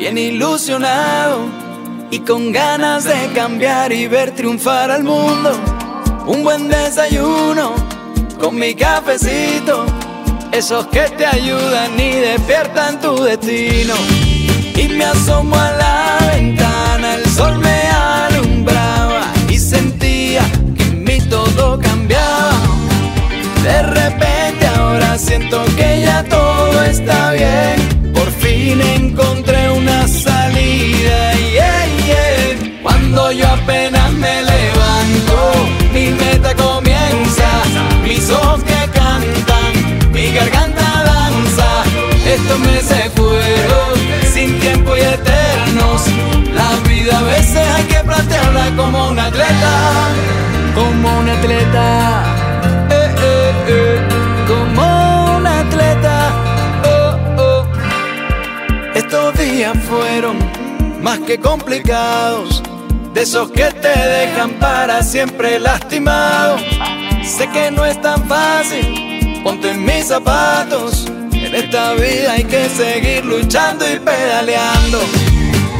bien ilusionado y con ganas de cambiar y ver triunfar al mundo. Un buen desayuno con mi cafecito, esos que te ayudan y despiertan tu destino. Y me asomo a la ventana, el sol me alumbraba y sentía que en mí todo cambiaba. De repente ahora siento que ya todo está bien, por fin encontré una salida. Yeah, yeah. Cuando yo apenas me levanto, mi meta comienza, mis ojos que cantan, mi garganta danza, estos meses fueron sin tiempo y eternos. La vida a veces hay que plantearla como un atleta, como un atleta, fueron más que complicados, de esos que te dejan para siempre lastimado. Sé que no es tan fácil, ponte en mis zapatos. En esta vida hay que seguir luchando y pedaleando.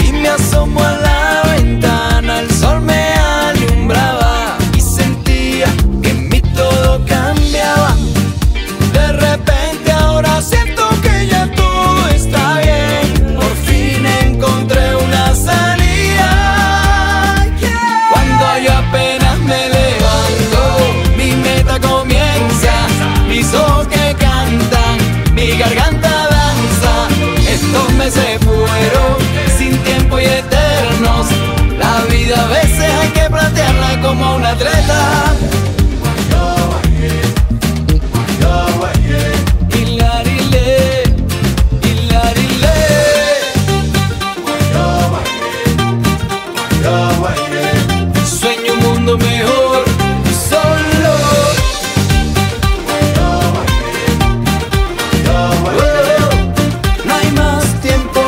Y me asomo a la Sueño un mundo mejor solo. No hay más tiempo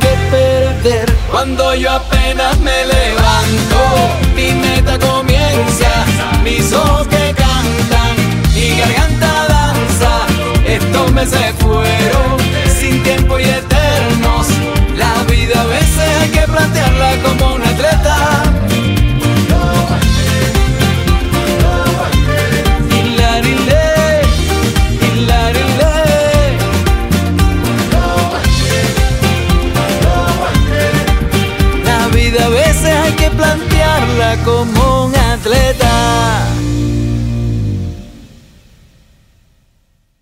que perder. Cuando yo apenas me levanto, mi meta comienza. Mis ojos que cantan, mi garganta danza. Estos meses fueron sin tiempo y eternos. La vida a veces hay que plantearla como.